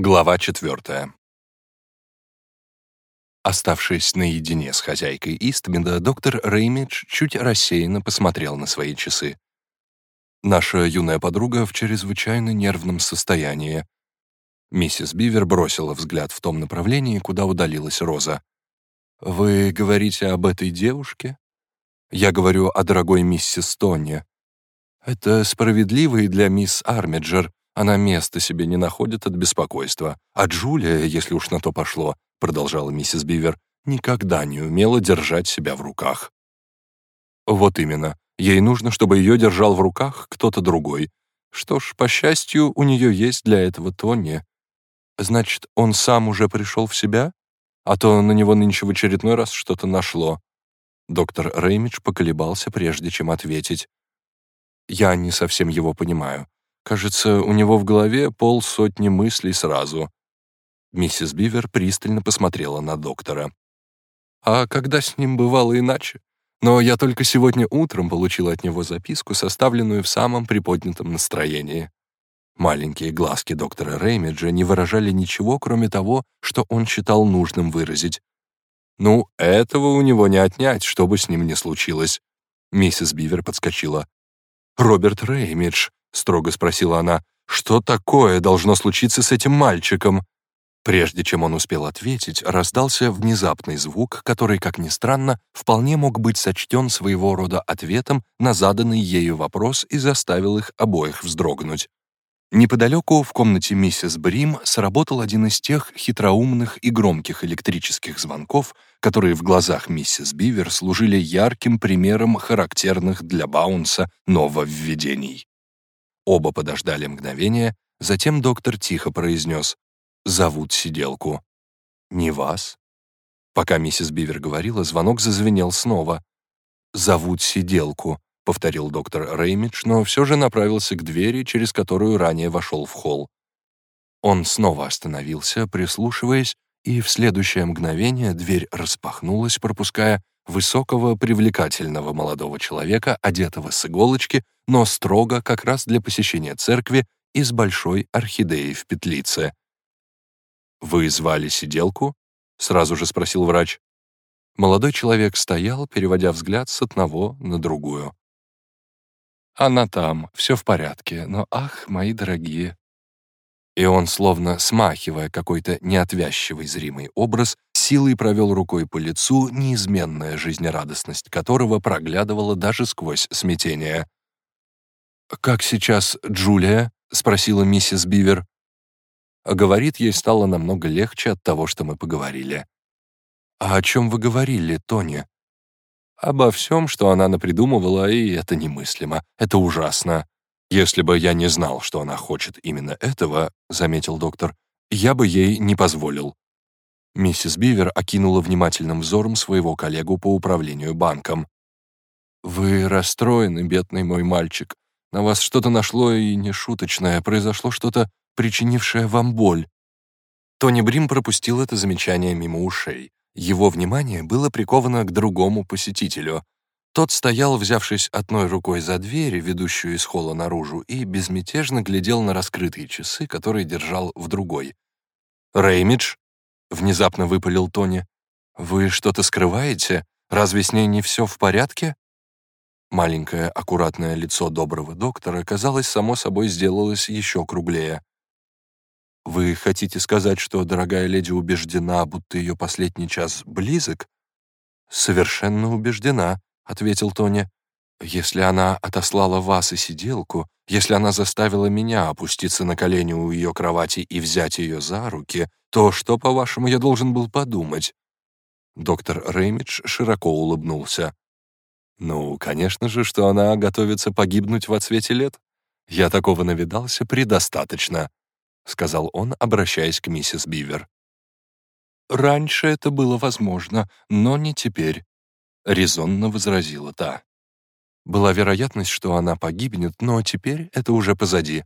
Глава четвертая. Оставшись наедине с хозяйкой Истмида, доктор Реймидж чуть рассеянно посмотрел на свои часы. Наша юная подруга в чрезвычайно нервном состоянии. Миссис Бивер бросила взгляд в том направлении, куда удалилась Роза. «Вы говорите об этой девушке?» «Я говорю о дорогой миссис Тони. Это справедливо и для мисс Армиджер. Она места себе не находит от беспокойства. А Джулия, если уж на то пошло, продолжала миссис Бивер, никогда не умела держать себя в руках. Вот именно. Ей нужно, чтобы ее держал в руках кто-то другой. Что ж, по счастью, у нее есть для этого Тони. Значит, он сам уже пришел в себя? А то на него нынче в очередной раз что-то нашло. Доктор Реймидж поколебался, прежде чем ответить. Я не совсем его понимаю. Кажется, у него в голове полсотни мыслей сразу. Миссис Бивер пристально посмотрела на доктора. «А когда с ним бывало иначе? Но я только сегодня утром получила от него записку, составленную в самом приподнятом настроении». Маленькие глазки доктора Реймиджа не выражали ничего, кроме того, что он считал нужным выразить. «Ну, этого у него не отнять, что бы с ним ни случилось». Миссис Бивер подскочила. «Роберт Реймидж, — строго спросила она, — «что такое должно случиться с этим мальчиком?» Прежде чем он успел ответить, раздался внезапный звук, который, как ни странно, вполне мог быть сочтен своего рода ответом на заданный ею вопрос и заставил их обоих вздрогнуть. Неподалеку, в комнате миссис Брим, сработал один из тех хитроумных и громких электрических звонков, которые в глазах миссис Бивер служили ярким примером характерных для Баунса нововведений. Оба подождали мгновение, затем доктор тихо произнес «Зовут сиделку». «Не вас?» Пока миссис Бивер говорила, звонок зазвенел снова. «Зовут сиделку», — повторил доктор Реймидж, но все же направился к двери, через которую ранее вошел в холл. Он снова остановился, прислушиваясь, и в следующее мгновение дверь распахнулась, пропуская высокого, привлекательного молодого человека, одетого с иголочки, но строго как раз для посещения церкви из большой орхидеи в петлице. «Вы звали сиделку?» — сразу же спросил врач. Молодой человек стоял, переводя взгляд с одного на другую. «Она там, все в порядке, но ах, мои дорогие!» И он, словно смахивая какой-то неотвязчивый зримый образ, силой провел рукой по лицу, неизменная жизнерадостность которого проглядывала даже сквозь смятение. «Как сейчас Джулия?» — спросила миссис Бивер. Говорит, ей стало намного легче от того, что мы поговорили. «А о чем вы говорили, Тони?» «Обо всем, что она напридумывала, и это немыслимо. Это ужасно. Если бы я не знал, что она хочет именно этого, — заметил доктор, — я бы ей не позволил». Миссис Бивер окинула внимательным взором своего коллегу по управлению банком. «Вы расстроены, бедный мой мальчик. На вас что-то нашло и нешуточное, произошло что-то, причинившее вам боль». Тони Брим пропустил это замечание мимо ушей. Его внимание было приковано к другому посетителю. Тот стоял, взявшись одной рукой за дверь, ведущую из холла наружу, и безмятежно глядел на раскрытые часы, которые держал в другой. «Реймидж?» — внезапно выпалил Тони. «Вы что-то скрываете? Разве с ней не все в порядке?» Маленькое аккуратное лицо доброго доктора, казалось, само собой сделалось еще круглее. «Вы хотите сказать, что дорогая леди убеждена, будто ее последний час близок?» «Совершенно убеждена», — ответил Тони. «Если она отослала вас и сиделку, если она заставила меня опуститься на колени у ее кровати и взять ее за руки, то что, по-вашему, я должен был подумать?» Доктор Реймидж широко улыбнулся. Ну, конечно же, что она готовится погибнуть в отсвете лет. Я такого навидался предостаточно, сказал он, обращаясь к миссис Бивер. Раньше это было возможно, но не теперь, резонно возразила та. Была вероятность, что она погибнет, но теперь это уже позади.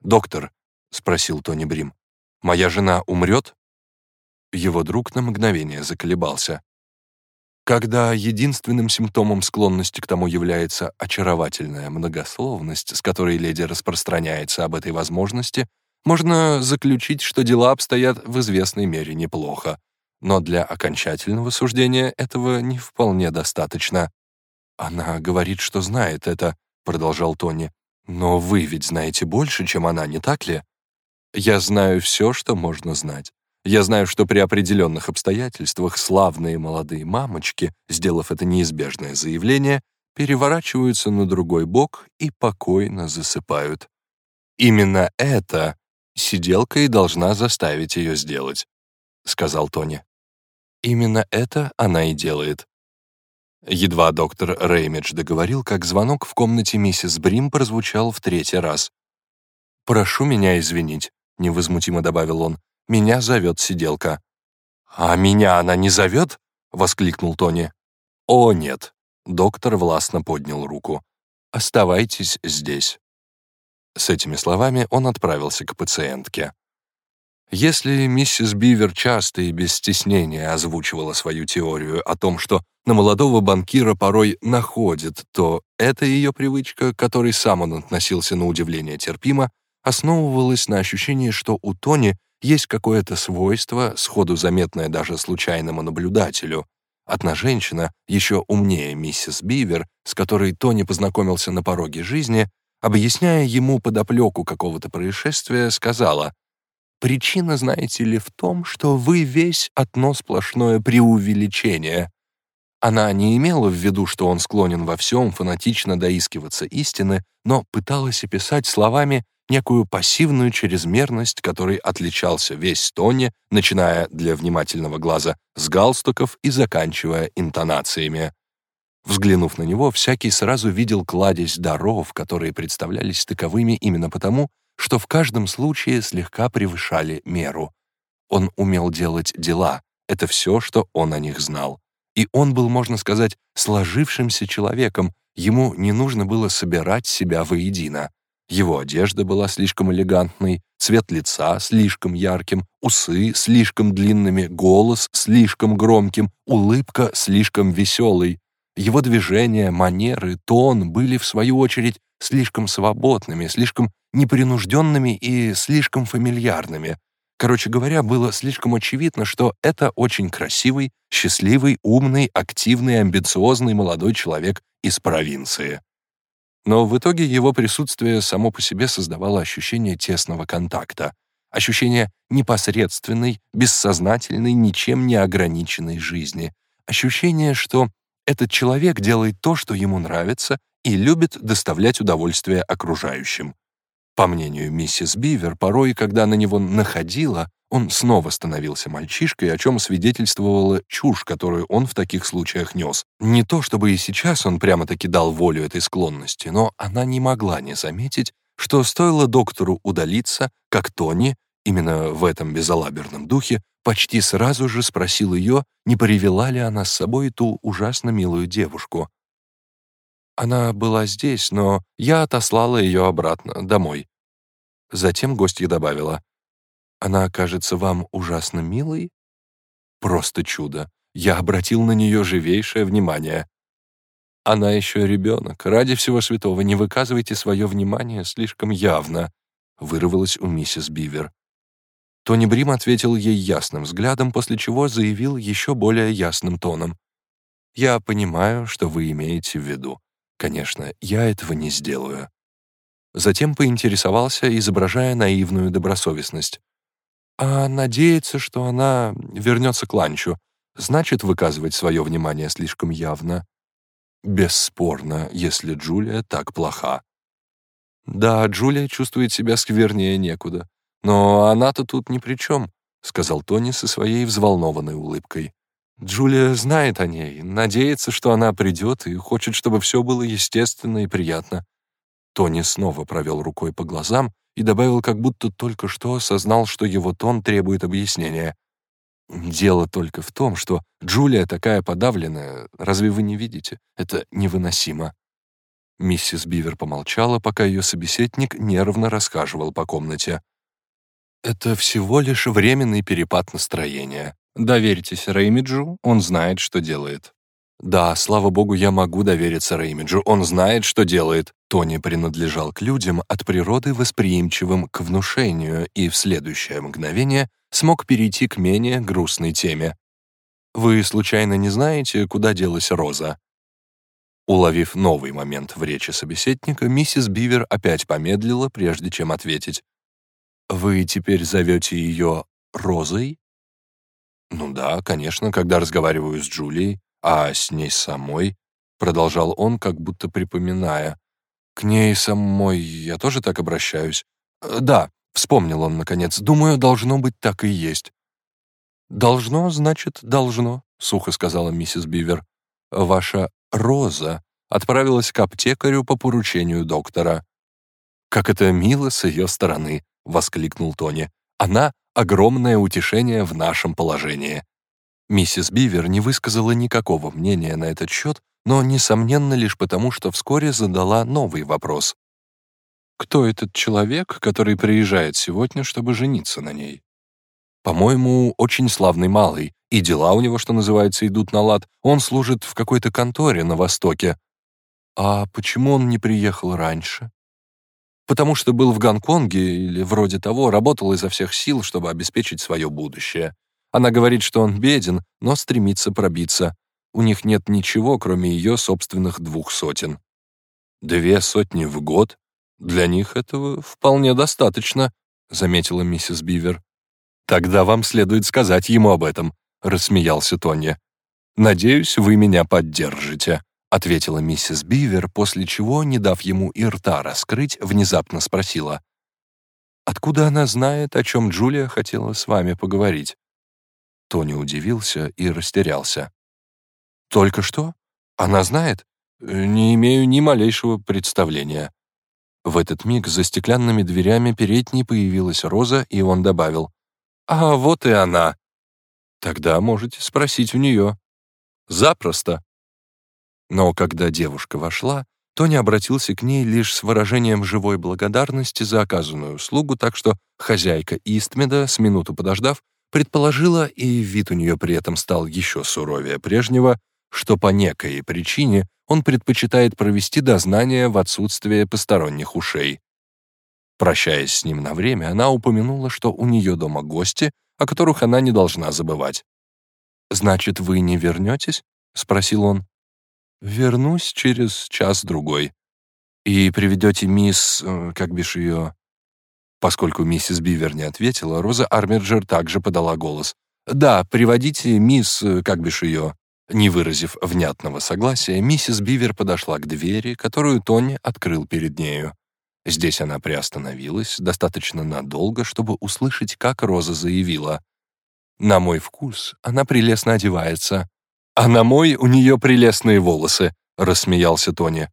«Доктор», — спросил Тони Брим, — «моя жена умрет?» Его друг на мгновение заколебался. Когда единственным симптомом склонности к тому является очаровательная многословность, с которой леди распространяется об этой возможности, можно заключить, что дела обстоят в известной мере неплохо. Но для окончательного суждения этого не вполне достаточно. «Она говорит, что знает это», — продолжал Тони. «Но вы ведь знаете больше, чем она, не так ли?» «Я знаю все, что можно знать. Я знаю, что при определенных обстоятельствах славные молодые мамочки, сделав это неизбежное заявление, переворачиваются на другой бок и покойно засыпают. Именно это сиделка и должна заставить ее сделать», — сказал Тони. «Именно это она и делает. Едва доктор Реймидж договорил, как звонок в комнате миссис Брим прозвучал в третий раз. «Прошу меня извинить», — невозмутимо добавил он. «Меня зовет сиделка». «А меня она не зовет?» — воскликнул Тони. «О, нет», — доктор властно поднял руку. «Оставайтесь здесь». С этими словами он отправился к пациентке. Если миссис Бивер часто и без стеснения озвучивала свою теорию о том, что на молодого банкира порой находит, то эта ее привычка, к которой сам он относился на удивление терпимо, основывалась на ощущении, что у Тони есть какое-то свойство, сходу заметное даже случайному наблюдателю. Одна женщина, еще умнее миссис Бивер, с которой Тони познакомился на пороге жизни, объясняя ему подоплеку какого-то происшествия, сказала Причина, знаете ли, в том, что вы весь одно сплошное преувеличение. Она не имела в виду, что он склонен во всем фанатично доискиваться истины, но пыталась описать словами некую пассивную чрезмерность, которой отличался весь Тони, начиная для внимательного глаза с галстуков и заканчивая интонациями. Взглянув на него, всякий сразу видел кладезь даров, которые представлялись таковыми именно потому, что в каждом случае слегка превышали меру. Он умел делать дела, это все, что он о них знал. И он был, можно сказать, сложившимся человеком, ему не нужно было собирать себя воедино. Его одежда была слишком элегантной, цвет лица слишком ярким, усы слишком длинными, голос слишком громким, улыбка слишком веселой. Его движения, манеры, тон были, в свою очередь, слишком свободными, слишком непринужденными и слишком фамильярными. Короче говоря, было слишком очевидно, что это очень красивый, счастливый, умный, активный, амбициозный молодой человек из провинции. Но в итоге его присутствие само по себе создавало ощущение тесного контакта, ощущение непосредственной, бессознательной, ничем не ограниченной жизни, ощущение, что этот человек делает то, что ему нравится, и любит доставлять удовольствие окружающим. По мнению миссис Бивер, порой, когда на него находила, он снова становился мальчишкой, о чем свидетельствовала чушь, которую он в таких случаях нес. Не то чтобы и сейчас он прямо-таки дал волю этой склонности, но она не могла не заметить, что стоило доктору удалиться, как Тони, именно в этом безалаберном духе, почти сразу же спросил ее, не привела ли она с собой ту ужасно милую девушку, она была здесь, но я отослала ее обратно, домой. Затем гостья добавила, «Она кажется вам ужасно милой?» Просто чудо. Я обратил на нее живейшее внимание. Она еще ребенок. Ради всего святого не выказывайте свое внимание слишком явно, вырвалась у миссис Бивер. Тони Брим ответил ей ясным взглядом, после чего заявил еще более ясным тоном. «Я понимаю, что вы имеете в виду. Конечно, я этого не сделаю. Затем поинтересовался, изображая наивную добросовестность. А надеяться, что она вернется к ланчу, значит выказывать свое внимание слишком явно. Бесспорно, если Джулия так плоха. Да, Джулия чувствует себя сквернее некуда. Но она-то тут ни при чем, сказал Тони со своей взволнованной улыбкой. Джулия знает о ней, надеется, что она придет и хочет, чтобы все было естественно и приятно. Тони снова провел рукой по глазам и добавил, как будто только что осознал, что его тон требует объяснения. «Дело только в том, что Джулия такая подавленная, разве вы не видите? Это невыносимо». Миссис Бивер помолчала, пока ее собеседник нервно расхаживал по комнате. «Это всего лишь временный перепад настроения. Доверьтесь Реймиджу, он знает, что делает. Да, слава богу, я могу довериться Реймиджу, он знает, что делает. Тони принадлежал к людям от природы восприимчивым к внушению и в следующее мгновение смог перейти к менее грустной теме. «Вы случайно не знаете, куда делась Роза?» Уловив новый момент в речи собеседника, миссис Бивер опять помедлила, прежде чем ответить. «Вы теперь зовете ее Розой?» «Ну да, конечно, когда разговариваю с Джулией, а с ней самой», продолжал он, как будто припоминая. «К ней самой я тоже так обращаюсь?» «Э, «Да», — вспомнил он наконец, «думаю, должно быть так и есть». «Должно, значит, должно», — сухо сказала миссис Бивер. «Ваша Роза отправилась к аптекарю по поручению доктора». «Как это мило с ее стороны», — воскликнул Тони. «Она — огромное утешение в нашем положении». Миссис Бивер не высказала никакого мнения на этот счет, но, несомненно, лишь потому, что вскоре задала новый вопрос. «Кто этот человек, который приезжает сегодня, чтобы жениться на ней?» «По-моему, очень славный малый, и дела у него, что называется, идут на лад. Он служит в какой-то конторе на Востоке». «А почему он не приехал раньше?» «Потому что был в Гонконге или вроде того, работал изо всех сил, чтобы обеспечить свое будущее. Она говорит, что он беден, но стремится пробиться. У них нет ничего, кроме ее собственных двух сотен. Две сотни в год? Для них этого вполне достаточно, заметила миссис Бивер. Тогда вам следует сказать ему об этом, рассмеялся Тони. Надеюсь, вы меня поддержите, ответила миссис Бивер, после чего, не дав ему и рта раскрыть, внезапно спросила. «Откуда она знает, о чем Джулия хотела с вами поговорить?» Тони удивился и растерялся. «Только что? Она знает? Не имею ни малейшего представления». В этот миг за стеклянными дверями передней появилась Роза, и он добавил. «А вот и она». «Тогда можете спросить у нее». «Запросто». Но когда девушка вошла, Тони обратился к ней лишь с выражением живой благодарности за оказанную услугу, так что хозяйка Истмеда, с минуту подождав, предположила, и вид у нее при этом стал еще суровее прежнего, что по некой причине он предпочитает провести дознание в отсутствие посторонних ушей. Прощаясь с ним на время, она упомянула, что у нее дома гости, о которых она не должна забывать. «Значит, вы не вернетесь?» — спросил он. «Вернусь через час-другой. И приведете мисс... Э, как бишь ее...» Поскольку миссис Бивер не ответила, Роза Армерджер также подала голос. «Да, приводите мисс... Э, как бишь ее...» Не выразив внятного согласия, миссис Бивер подошла к двери, которую Тони открыл перед нею. Здесь она приостановилась достаточно надолго, чтобы услышать, как Роза заявила. «На мой вкус она прелестно одевается, а на мой у нее прелестные волосы», — рассмеялся Тони.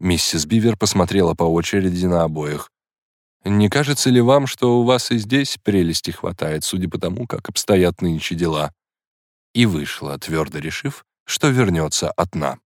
Миссис Бивер посмотрела по очереди на обоих. «Не кажется ли вам, что у вас и здесь прелести хватает, судя по тому, как обстоят нынче дела?» и вышла, твердо решив, что вернется одна.